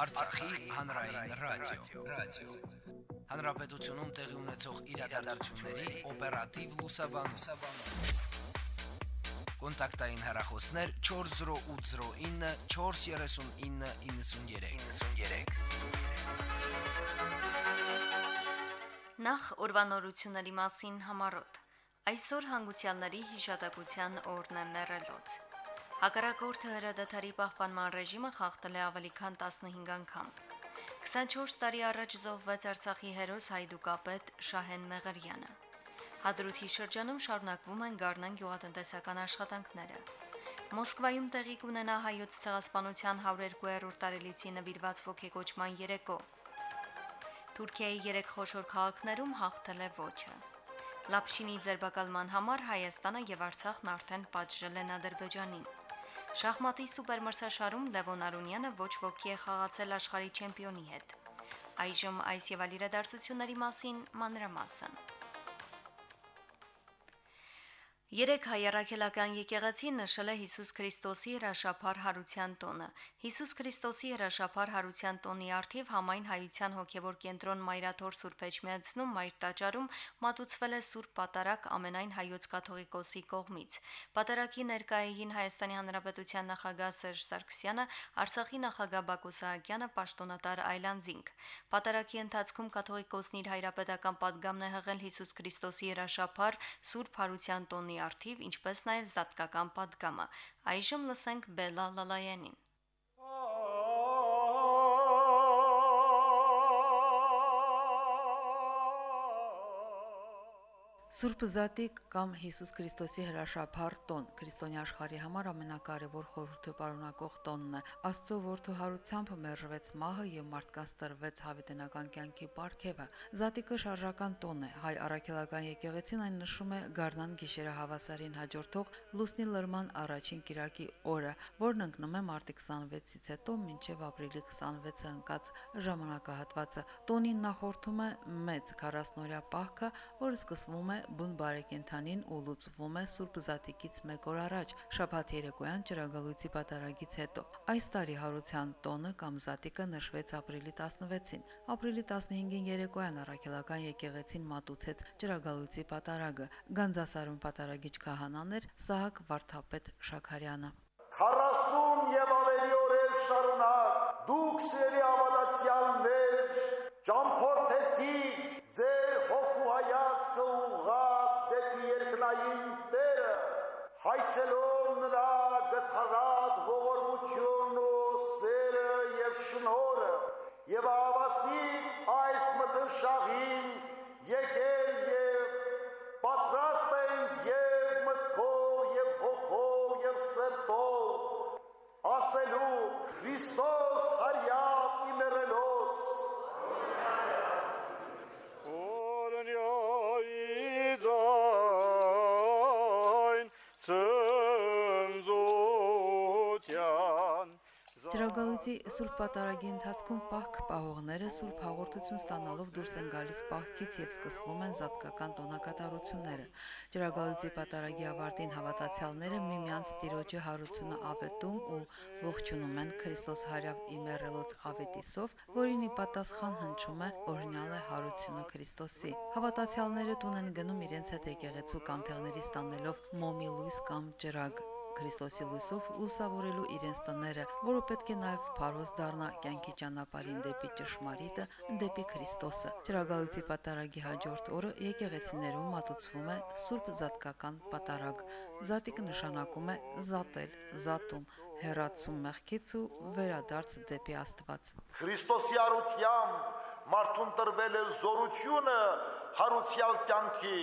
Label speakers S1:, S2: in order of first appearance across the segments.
S1: Արցախի հանրային ռադիո, ռադիո։ Հանրապետությունում տեղի ունեցող իրադարձությունների օպերատիվ լուսաբանում։ Կոնտակտային հեռախոսներ 40809 43993։ 93։
S2: Նախ ուրվանորությունների մասին համարոտ։ Այսօր հանգուցյալների հիշատակության օրն է մեռելոց։ Հակառակորդը հրադադարի պահպանման ռեժիմը խախտել է ավելի քան 15 անգամ։ 24 տարի առաջ զոհվեց Արցախի հերոս հայդուկապետ Շահեն Մեղրյանը։ Հադրութի շրջանում շարունակվում են Գառնան գյուղատնտեսական աշխատանքները։ Մոսկվայում տեղի կունենա հայոց ցեղասպանության 102-րդ տարելիցի նվիրված ողեկոչման երեկո։ Թուրքիայի 3 խոշոր քաղաքներում հաղթել է ոչը։ Լապշինի ձերբակալման համար Հայաստանը եւ Արցախն արդեն պատժել են Ադրբեջանին։ Շախմատի սուպերմրցաշարում Լևոն Արունյանը ոչ ոքի է խաղացել աշխարհի չեմպիոնի հետ։ Այժմ այս եւ այլ իրադարձությունների մասին մանրամասն։ մասին, Երեք հայրաքելական եկեղեցին նշել է Հիսուս Քրիստոսի հրաշափար հարության տոնը։ Հիսուս Քրիստոսի հրաշափար հարության տոնի արդիվ համայն հայության հոգևոր կենտրոն Մայրաթոր Սուրբ Էջմիածնում Մայր տաճարում մատուցվել է Սուրբ Պատարակ ամենայն հայոց կաթողիկոսի կողմից։ Պատարակի ներկայեին Հայաստանի Հանրապետության նախագահ Սերժ Սարգսյանը, Արցախի նախագահ Բակո Սահակյանը, պաշտոնատար Այլանդզինգ։ Պատարակի ընթացքում կաթողիկոսն իր հայրապետական падգամն է հղել Հիսուս Քրիստոսի հրաշափար Սուրբ հարության տոնի արթիվ, ինչպես նաև զատկական падգամը։ Այժմ լսենք Բելա Լալայանին։
S3: Սուրբ Զատիկ կամ Հիսուս Քրիստոսի հրաշափառ տոն քրիստոնյա աշխարհի համար ամենակարևոր խորհուրդը պարունակող տոնն է։ Աստծո որդու հարությամբ մերժվեց մահը եւ մարդկանց տրվեց հավիտենական կյանքի ապարքևը։ Զատիկը շարժական տոն է։ Հայ առաքելական եկեղեցին այն նշում է Գառնան գիշերը հավասարին հաջորդող լուսնի լրման առաջին կիրակի օրը, որն ընկնում է մարտի 26-ից հետո մինչև ապրիլի 26-ը ընկած ժամանակահատվածը։ Տոնին նախորդում է մեծ 40-օրյա պահքը, որը սկսվում է բուն բարեկենթանին ու լուծվում է Սուրբ Զատիկից 1 օր առաջ, շաբաթ երեկոյան ճրագալույցի պատարագից հետո։ Այս տարի հարության տոնը կամ Զատիկը նշվեց ապրիլի 16-ին։ Ապրիլի 15-ին երեկոյան առաքելական եկեղեցին մատուցեց ճրագալույցի պատարագը։ Գանձասարուն պատարագիչ քահանաներ Սահակ Վարդապետ Շաքարյանը։
S4: 40 եւ ավելի օրեր շարունակ դուք սիրելի ավատացյալներ ճամփորդեցիք ձեր հայացքը ուղղած դեպի երկնային Տերը, հայցելով նրա գթարատ ողորմությունն ու սերը եւ շնորը, եւ ավասիկ այս մտշաղին եկել եւ պատրաստ են եւ մտքով եւ հոգով եւ սրտով ասելու Քրիստոս
S3: Ջրագալույցի Սուրբ Պատարագի ընթացքում պահք պահողները Սուրբ հաղորդություն ստանալով դուրս են գալիս պահքից եւ սկսվում են զատկական տոնակատարությունները։ Ջրագալույցի Պատարագի ավարտին հավատացյալները միմյանց Տիրոջի հարությունը ավետում ու ողջունում են Քրիստոս հարավ իմերելոց ավետիսով, որին ի պատասխան հնչում է օրհնյալ է հարությունը Քրիստոսի։ Հավատացյալները տուն են գնում իրենց հետ եկեղեցու կանթեղների ստանելով մոմի լույս կամ ջրագ Քրիստոսի լույսով լուսավորելու իրենց տները, որը պետք է նաև փարոս դառնա կյանքի ճանապարհին դեպի ճշմարիտը, դեպի Քրիստոսը։ Ճրագալույցի պատարագի հաջորդ օրը եկեղեցիներում մատուցվում է Սուրբ Զատկական պատարագ։ Զատիկը նշանակում է զատել, զատում, հերացում մեղքից ու վերադարձ դեպի Աստված։
S4: Քրիստոսի արությամբ մարդուն տրվել է զորությունը հարուցյալ կյանքի,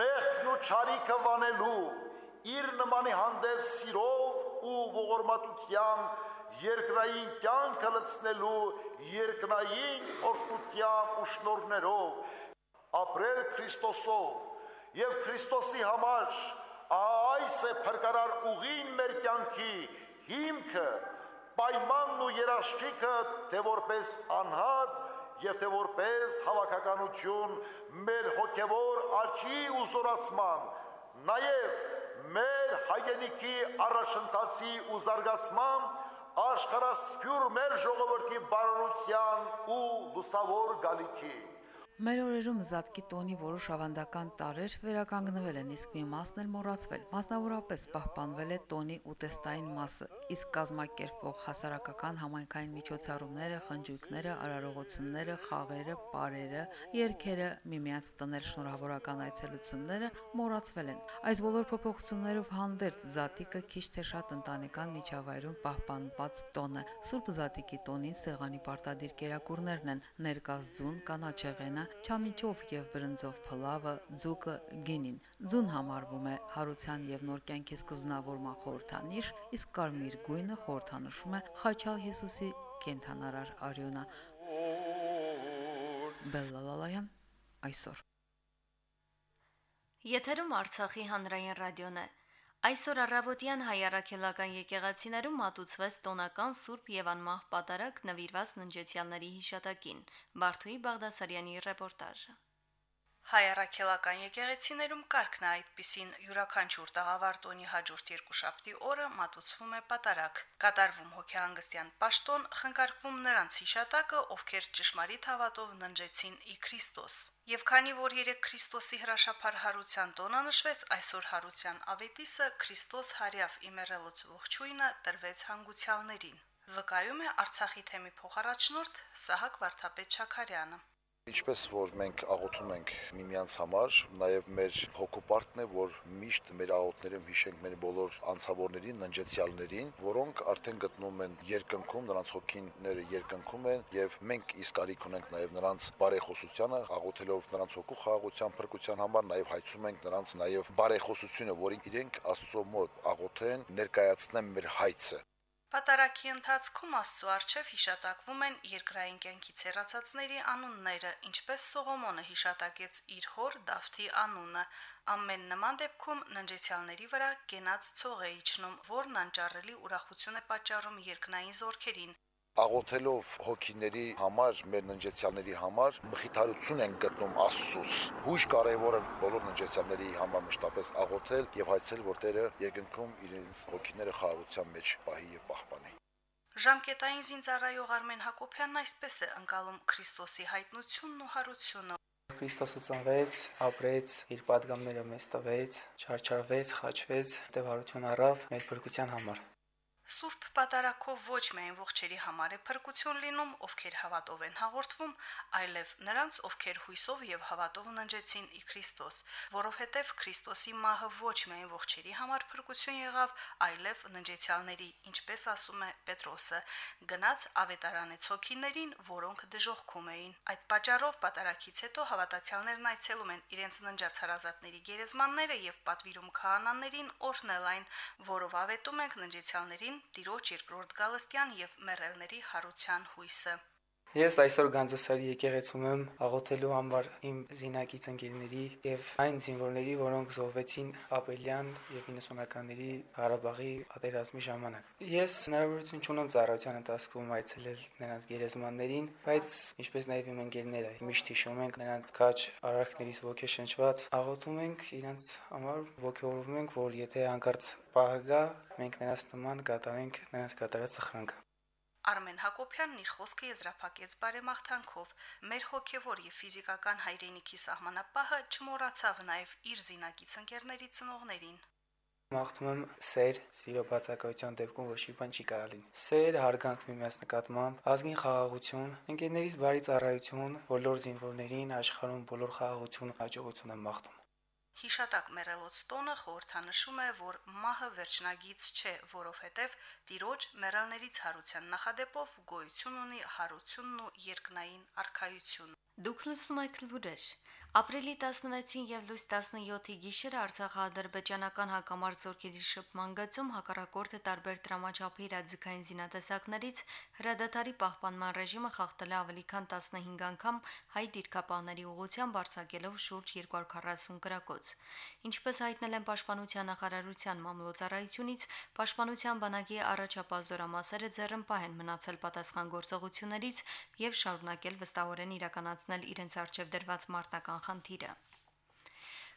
S4: մեղքն ու ճարիքը վանելու իր նմանի հանդեպ սիրով ու ողորմատությամբ երկրային կյանքը լցնելու երկնային օրհնությամբ ու շնորհներով ապրել Քրիստոսով եւ Քրիստոսի համար այս է փրկարար ուղին մեր կյանքի հիմքը պայմանն ու երաշխիքը թե որպես անհատ եւ թե որպես հավաքականություն մեր հոգեվոր աճի ու զորացման նաև մեր հայրենիքի առաջընթացի ու զարգացման աշխարհասփյուր մեր ժողովրդի բարօրության ու լուսավոր գալիքի
S3: Մեր օրերում զատկի տոնի որոշ ավանդական տարեր վերականգնվել են, իսկ մի մասն էլ մոռացվել։ Մասնավորապես պահպանվել է տոնի ուտեստային մասը, իսկ կազմակերպվող հասարակական համայնքային միջոցառումները, խնջույքները, արարողությունները, խաղերը, պարերը, երգերը, միմյանց տներ շնորհավորական այցելությունները մոռացվել են։ Այս բոլոր փոփոխություններով հանդերձ զատիկը քիչ թե շատ ընտանեկան միջավայրում պահպանված տոն է։ Սուրբ զատիկի տոնին սեղանի պարտադիր կերակուրներն են՝ ներկազձուն, կանաչեղենը, չամիչով եւ բրնձով փլավը, ձուկը, գինին։ Ձուն համարվում է հարության եւ նոր կյանքի սկզբնավորման խորհրդանիշ, իսկ կարմիր գույնը խորհրդանշում է Խաչալ Հիսուսի կենթանարար արյունը։ Բելլալալայան այսօր
S2: Եթերում Արցախի հանրային ռադիոն է։ Այսօր առավոտյան հայ առաքելական եկեղեցիներում մատուցվեց տոնական Սուրբ եւ անմահ պատարակ նվիրված ննջեցյալների հիշատակին։ Բարթուի Բաղդասարյանի ռեպորտաժը։
S5: Հայ առաքելական եկեղեցիներում կարգն է այդպիսին. Յուրաքանչյուր տաղավարտոնի հաջորդ երկու շաբթի օրը մատուցվում է պատարակ։ Կատարվում հոգեհանգստյան պաշտոն, խնկարկվում նրանց հիշատակը, ովքեր ճշմարիտ հավատով ննջեցին ի Քրիստոս։ Եվ քանի որ երեք Քրիստոսի հրաշափար հարության տոնը նշվեց, այսօր հարության ավետիսը Քրիստոս հարյավ իմերելոց ողջույնը տրվեց հանգուցյալներին։ Վկայում է Արցախի թեմի փոխարաջնորդ Սահակ Վարդապետ Շաքարյանը։
S4: Ինչպես որ մենք աղոթում ենք միմյանց համար, նաև մեր հոգոպարտն է, որ միշտ մեր աղոթներում հիշենք մեր բոլոր անցավորներին, ննջեցյալներին, որոնք արդեն գտնում են երկնքում, նրանց հոգիները երկնքում են եւ մենք իսկ արիք ունենք նաև նրանց բարեխոսությանը, աղոթելով նրանց հոգու խաղաղության, փրկության համար, նաև հայցում ենք նրանց նաև բարեխոսությունը, որին իրենք Աստծո մոտ աղոթեն, ներկայացնեն մեր հայցը
S5: Պատարակի ընթացքում Աստծո արչև հիշատակվում են երկրային կյանքից հեռացածների անունները, ինչպես Սողոմոնը հիշատակեց իր հոր Դավթի անունը։ Ամեն նման դեպքում ննջեցյալների վրա կենաց ցող է իջնում, որն անճարելի ուրախություն է պատճառում երկնային զորքերին,
S4: աղոթելով հոգիների համար, մեր ննջեցյալների համար մխիթարություն են գտնում Աստծուց։ Հույժ կարևոր է բոլոր ննջեցյալների համար մշտապես աղոթել եւ հայցել, որ Տերը երկնքում իրենց հոգիները խաղաղության մեջ պահի եւ պահպանի։
S5: Ժամկետային զինծառայող Արմեն Հակոբյանն այսպես է ընկալում Քրիստոսի հայտնությունն ու հարությունը։
S6: Քրիստոսը ծնվեց, ապրեց, իր падգամները մեզ տվեց, չարչարվեց, խաչվեց, տևարություն առավ մեր փրկության համար։
S5: Սուրբ պատարակով ոչ միայն ողջերի համար է փրկություն լինում, ովքեր հավատով են հաղորդվում, այլև նրանց, ովքեր հույսով եւ հավատով ննջեցին ի Քրիստոս, որովհետեւ Քրիստոսի մահը ոչ միայն ողջերի համար փրկություն եղավ, այլև ննջեցյալների, ինչպես ասում է Պետրոսը, գնաց ավետարանի ցոքիներին, որոնք դժողքում էին։ Այդ պատճառով պատարակից հետո հավատացյալներն այցելում են իրենց ննջած հարազատների գերեզմանները եւ պատվիրում քահանաներին օրհնել այն, որով ավետում ենք ննջեցյալներին Տիրոջ երկրորդ գալստյան եւ մեռելների հարության հույսը։
S6: Ես այսօր Գանձասարի եկեղեցում եմ աղոթելու համար իմ զինակից ընկերների եւ այն զինվորների, որոնք զոհվեցին ապրիլյան եւ 90-ականների Ղարաբաղի պատերազմի ժամանակ։ Ես հնարավորություն չունեմ ծառայության ընթացքում այցելել նրանց գերեզմաններին, բայց ինչպես նաեւ իմ ընկերները միշտ հիշում ենք նրանց քաչ արարքներից ոգեշնչված, աղոթում ենք իրենց համար, ոգեորվում ենք, որ եթե հանկարծ պահը գա, մենք նրանց նման կատարենք նրանց կատարած սխրանքը։
S5: Արմեն Հակոբյանն իր խոսքը եզրափակեց բարեմաղթանքով. «Մեր հոգևոր եւ ֆիզիկական հայրենիքի սահմանապահը չմոռացավ նաեւ իր զինակից ընկերների ծնողներին»։
S6: Մաղթում եմ սեր, սիրո բացակայության դեպքում ոչ մի բան չի կարալին։ Սեր, հարգանք միմյանց նկատմամբ, ազգին խաղաղություն, ընկերներից բարի ծառայություն, բոլոր զինվորներին աշխարհում բոլոր խաղաղություն, հաջողություն եմ մաղթում։
S5: Հիշատակ մերելոց տոնը խորհրդանշում է, որ մահը վերջնագից չէ, որովհետև Տիրոջ մերալներից հարության նախադեպով գոյություն ունի հարությունն ու երկնային արխայություն։
S2: Դուք լսում եք լուրեր։ Ապրիլի 16-ին եւ լույս 17-ի գիշերը Արցախ-ադրբեջանական հակամարտ զորքերի շփման գծում հակառակորդը տարբեր տրամաչափի իրազեկային զինատեսակներից հրադադարի պահպանման ռեժիմը խախտել ավելի քան 15 անգամ հայ դիրքապահների ուղղությամբ արձակելով շուրջ 240 գրակոց։ Ինչպես հայտնել են Պաշտպանության նախարարության մամլոյցարայությունից, Պաշտպանության բանակի առաջապահ զորամասերը ձեռնպահ են մնացել պատասխան գործողություններից եւ շարունակել վստահորեն իրականացնել իրենց արժեվ դրված մարտական խնդիրը։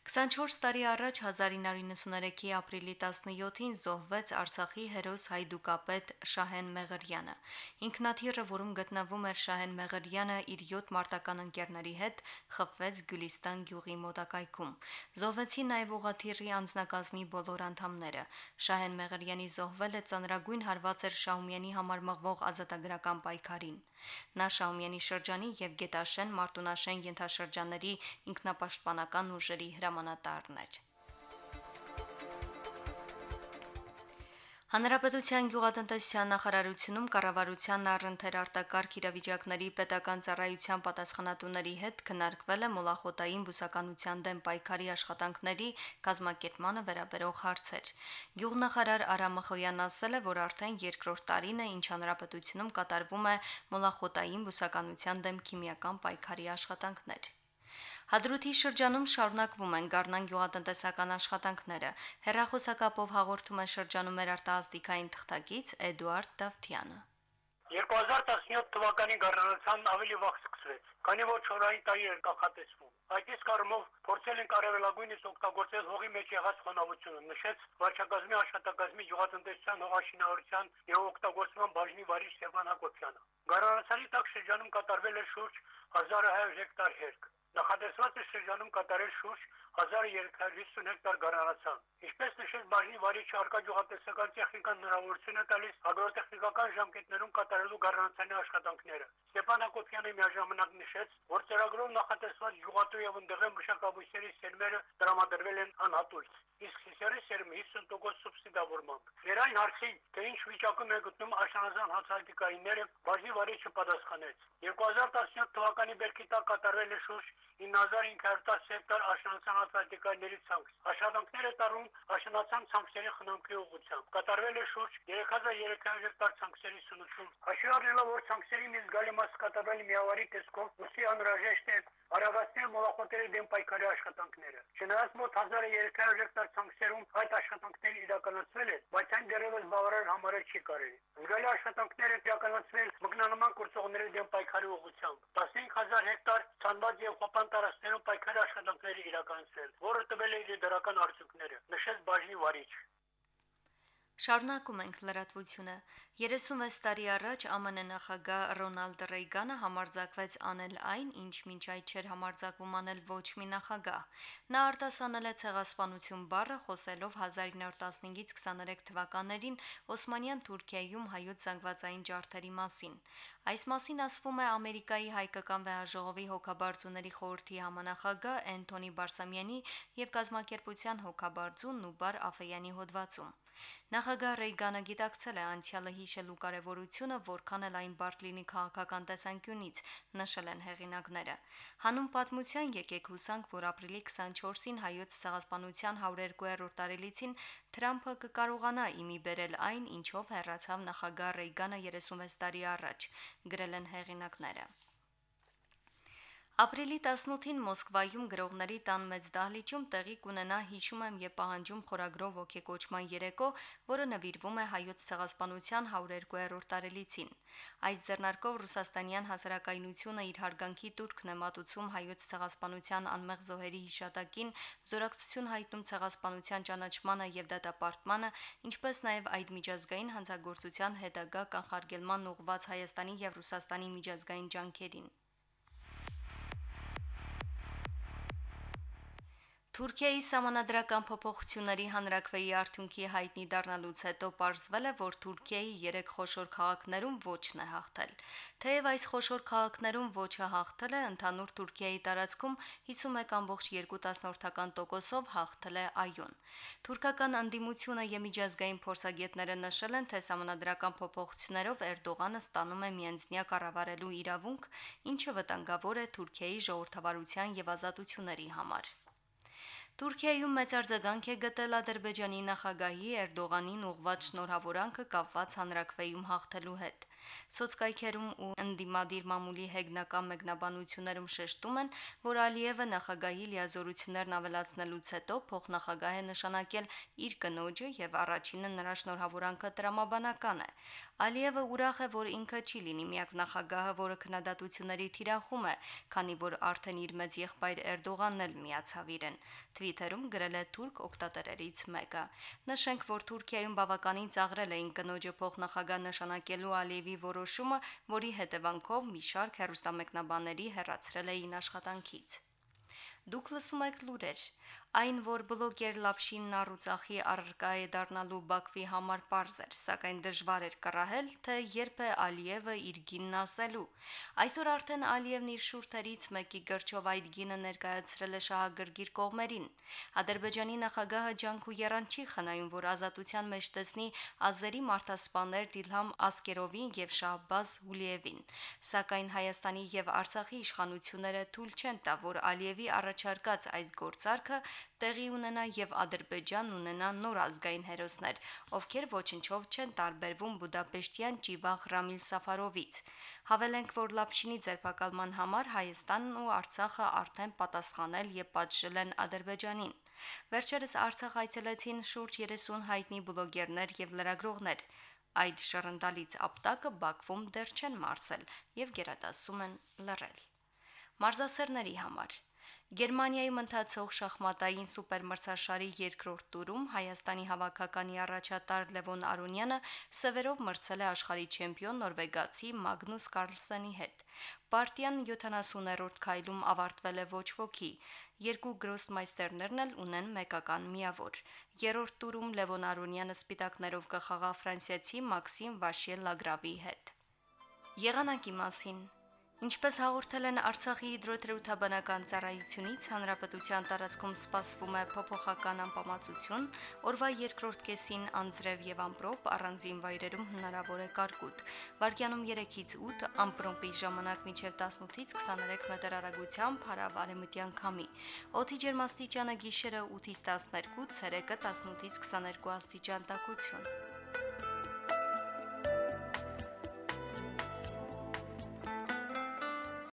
S2: 24 տարի առաջ 1993-ի ապրիլի 17-ին զոհվեց Արցախի հերոս հայդուկապետ Շահեն Մեղրյանը։ Ինքնաթիռը, որում գտնվում էր Շահեն Մեղրյանը իր 7 մարտական ընկերների հետ, խփվեց Գյուլիստան գյուղի մոտակայքում։ Զոհվեցին նաև ուղաթիռի անձնակազմի բոլոր անդամները։ Շահեն Մեղրյանի զոհվելը ծանրագույն հարված էր Շահումյանի համար մղվող ազատագրական պայքարին։ Նա Շահումյանի շրջանի եւ Գետաշեն Մարտունաշեն ենթաշրջանների ինքնապաշտպանական ուժերի հրամանատարն էր։ Հանրապետության գյուղատնտեսության նախարարությունում կառավարության առընթեր արտակարգ իրավիճակների պետական ծառայության պատասխանատուների հետ քննարկվել է մոլախոտային բուսականության դեմ պայքարի աշխատանքների կազմակերպմանը վերաբերող հարցեր։ Գյուղնախարար Արամ Մխոյանն ասել է, որ արդեն երկրորդ տարին է, ինչ հանրապետությունում կատարվում է մոլախոտային բուսականության դեմ քիմիական պայքարի աշխատանքներ։ Հադրութի շրջանում շարունակվում են Գառնան գյուղատնտեսական աշխատանքները։ Հերախոսակապով հաղորդում է շրջանում մեր արտահասթիկային թղթակից Էդուարդ Դավթյանը։
S7: 2017 թվականի գառնանացան ավելի վաղ սկսվեց, քանի որ չորային տարի էր կանխատեսվում։ Այդ իսկ առումով փորձել են կարևելագույնս օգտագործել հողի մեջ եղած խոնավությունը, նշեց վարչակազմի աշխատակազմի գյուղատնտեսության հողաշինարարության եւ օգտագործման բաժնի վարիչ Ստեփան Հակոբյանը։ Գառնանացանի տակ շրջանում կատարվել է շուրջ 1100 հեկտար հերկ։ Նախադեсված է շրջանում կատարել շուրջ 1350 հեկտար գարանացան։ Ինչպես նշել բաժնի վարիչը արկա գյուղատնտեսական տեխնիկան հնարավորություն է տալիս ագրոտեխնիկական ժամկետներում կատարելու գարանացանի աշխատանքները։ Ստեփան Հակոբյանը միաժամանակ նշեց, որ ծրագրով նախատեսված գյուղատու եւ ընդդեղի մշակաբույսերի սերմերը տրամադրվել են անհատույց, իսկ սիսերի սերմը 50% սուբսիդավորմամբ։ Ներայն հարցին, թե ինչ վիճակում է գտնում աշնանազան հացահատիկայինները, բաժնի վարիչը պատասխանեց. 2017 թվականի բերքի տակ կատարվել է շուրջ 9510 հեկտար աշնանացան հացահատիկայինների ցանք։ Աշխատանքները տարում աշնանացան ցանքերի խնամքի ուղղությամբ։ Կատարվել է շուրջ 3300 հեկտար ցանքերի սնուցում։ Հաշվի առնելով, որ ցանքերի մի զգալի կատարվել միավարի տեսքով, ուսի անհրաժեշտ է արագացնել մոլախոտերի դեմ պայքարի աշխատանքները։ Չնայած մոտ 1300 հեկտար ցանքերում այդ աշխատանքները իրականացվել են, բայց այն դեռևս բավարար համարել չի կարելի։ Զգալի աշխատանքներ են իրականացվել մգնանման կուրսողների դեմ պայքարի ուղղությամբ։ 15000 հեկտար ցանված եւ խոպան տարածքներում պայքարի աշխատանքները իրականացվել, որը տվել է իր դրական արդյունքները, նշեց բաժնի վարիչ։
S2: Շարունակում ենք լրատվությունը։ 36 տարի առաջ ԱՄՆ նախագահ Ռոնալդ Ռեյգանը համարձակվեց անել այն, ինչ մինչ այդ չէր համարձակվում անել ոչ մի նախագահ։ Նա արտասանել է ցեղասպանություն բառը խոսելով 1915-ից 23 թվականներին Օսմանյան Թուրքիայում հայոց զանգվածային ջարդերի մասին։ Այս մասին ասվում է Ամերիկայի հայկական վեհաժողովի հոգաբարձուների խորհրդի համանախագահ Էնթոնի Բարսամյանի եւ կազմակերպության հոգաբարձու Նուբար Աֆեյանի հոդվածում։ Նախագահ Ռեյգանը գիտակցել է անցյալը հիշելու կարևորությունը, որքան էլ այն բարդ լինի քաղաքական տեսանկյունից, նշել են հեղինակները։ Հանուն պատմության եկեք հուսանք, որ ապրիլի 24-ին հայոց ցեղասպանության 102-րդ տարելիցին Թրամփը կկարողանա իմի բերել այն, ինչով հեռացավ նախագահ Ռեյգանը 36 տարի առաջ, գրել են հեղինակները։ Ապրիլի 18-ին Մոսկվայում գրողների տան մեծ դահլիճում տեղի կունենա հիշում եմ եւ պահանջում խորագրով ոգեկոչման երեկո, որը նվիրվում է հայոց ցեղասպանության 102-րդ տարելիցին։ Այս ձեռնարկով ռուսաստանյան հասարակայնությունը իր հարգանքի турքն է մատուցում հայոց ցեղասպանության անմեղ զոհերի հիշատակին, զորակցություն հայտնում ցեղասպանության ճանաչմանը եւ դատապարտմանը, ինչպես նաեւ այդ միջազգային հանցագործության հետագա կանխարգելման ուղղված Հայաստանի եւ Ռուսաստանի միջազգային ջանքերին։ Թուրքիայի համանadrական փոփոխությունների հանրակրվեի արդյունքի հայտնի դառնալուց հետո ողջվել է, որ Թուրքիայի 3 խոշոր քաղաքներում ոչն է հաղթել։ Թեև այս խոշոր քաղաքներում ոչը հաղթել է, ընդհանուր Թուրքիայի տարածքում 51.2%-ով հաղթել է այոն։ Թուրքական անդիմությունը եւ միջազգային փորձագետները նշել են, թե համանadrական փոփոխություններով Էրդողանը ստանում է միանձնյա կառավարելու իրավունք, ինչը վտանգավոր է Թուրքիայի ժողովրդավարության եւ ազատությունների համար։ Թուրքիայում մեծ արձագանք է գտել Ադրբեջանի նախագահի Էրդողանին ուղված շնորհավորանքը կապված հանրակրվեում հաղթելու հետ։ Սոցկայքերում ու ընդդիմադիր մամուլի հեգնական մեկնաբանություններում շեշտում են, որ Ալիևը նախագահի լիազորություններն ավելացնելուց հետո փոխնախագահ է նշանակել իր կնոջը եւ առաջինը նրա շնորհավորանքը տրամաբանական է։ Ալիևը ուրախ է, որ ինքը չի լինի միակ նախագահը, որը քննադատությունների թիրախում է, քանի որ արդեն իր մեծ եղբայր Էրդողանն էլ միացավ իրեն։ Թվիթերում գրել է թուրք օկտատերերից մեկը։ Նշենք, որ Թուրքիայում բավականին ծաղրել էին կնոջը փոխնախագահ նշանակելու Ալիևի որոշումը, որի հետևանքով մի շարք հերոստամեկնաբանների հեռացրել էին աշխատանքից։ Դուք լսում եք լուրեր։ Այն, որ բլոգեր Լապշինն Արուծախի առարկա է դառնալու Բաքվի համար པարզ էր, սակայն դժվար էր կռահել, թե երբ է Ալիևը իր գինն ասելու։ Այսօր արդեն Ալիևն իր շուրթերից մեկի գրչով այդ գինը ներկայացրել է շահագրգիռ կողմերին։ Ադրբեջանի նախագահը Ջանքու Երանչի խնայում, որ ազատության մեջ տեսնի ազերի մարտահրավեր Դիլհամ Ասկերովին եւ Շահբազ Հուլիևին։ Սակայն Հայաստանի եւ Արցախի իշխանությունները թույլ չեն տա, որ Ալիևի առաջարկած այս գործարքը տեղի ունենա եւ Ադրբեջանն ունենա նոր ազգային հերոսներ, ովքեր ոչնչով չեն տարբերվում Բուդապեշտյան Ճիվաղ Ռամիլ Սաֆարովից։ Հավելենք, որ Լապշինի ձերբակալման համար Հայաստանն ու Արցախը արդեն պատասխանել եւ պատժել են Ադրբեջանին։ Վերջերս Արցախ այցելեցին շուրջ 30 հայտնի բլոգերներ եւ լրագրողներ։ Այդ շռնդալից ապտակը Բաքվում դեռ չեն մարսել եւ գերադասում են լռել։ Մարզասերների համար Գերմանիայում ընթացող շախմատային սուպերմրցաշարի երկրորդ տուրում Հայաստանի հավաքականի առաջատար Լևոն Արոնյանը սևերով մրցել է աշխարհի չեմպիոն նորվեգացի Մագնուս Կարլսենի հետ։ Պարտիան 70-րդ քայլում ավարտվել է ոչ ոքի։ Երկու գրոսմայստերներն էլ ունեն մեկական միավոր։ Երրորդ տուրում Լևոն Արոնյանը սպիտակներով կխաղա ֆրանսիացի Մաքսիմ Վաշիել Լագրավի հետ։ Եղանակի մասին Ինչպես հաղորդել են Արցախի հիդրոթերապևտաբանական ծառայությունից, հանրապետության տարածքում սպասվում է փոփոխական անբավարարություն, օրվա երկրորդ կեսին անձրև եւ ամպրոպ, առանձին վայրերում հնարավոր է կարկուտ։ Վարկյանում 3-ից 8 ամպրոպի ժամանակ մինչև 18-ից 23 մետր արագությամբ հարավարեմտյան քամի։ Օդի ջերմաստիճանը գիշերը 8-ից 12, ցերեկը 18-ից 22 աստիճան տաքություն։